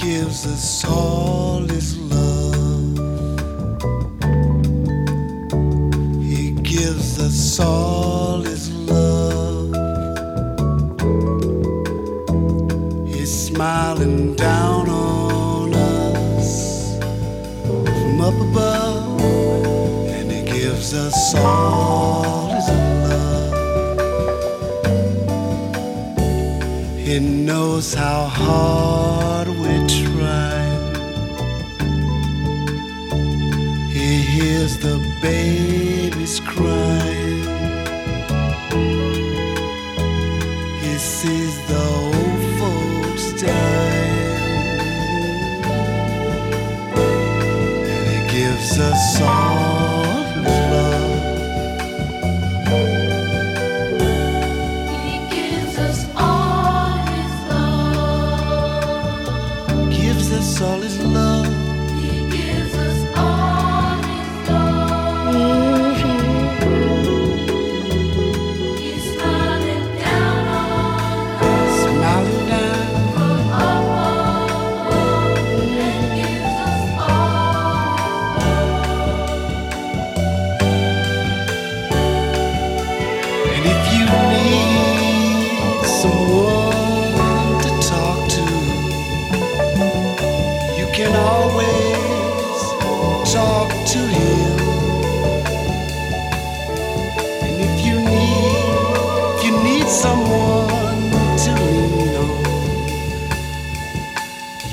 gives us all his love. He gives us all his love. He's smiling down on us from up above, and he gives us all He knows how hard we try. He hears the babies crying. He sees the old folks dying. And he gives us all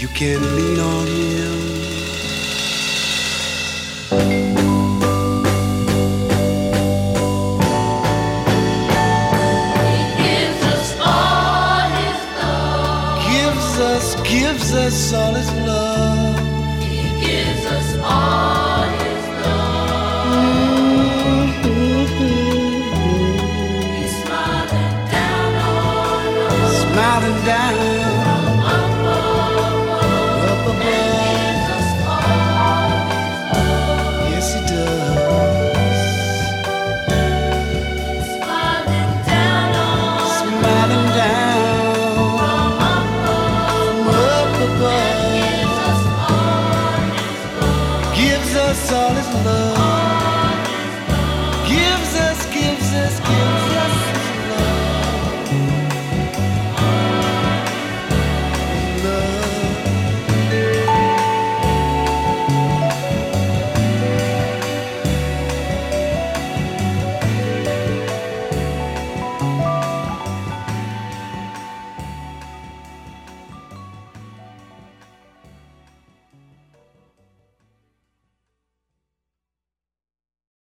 you can lean on him. gives us all his love. He gives us all his love. Mm-hmm. He's smiling down on us. Smiling down.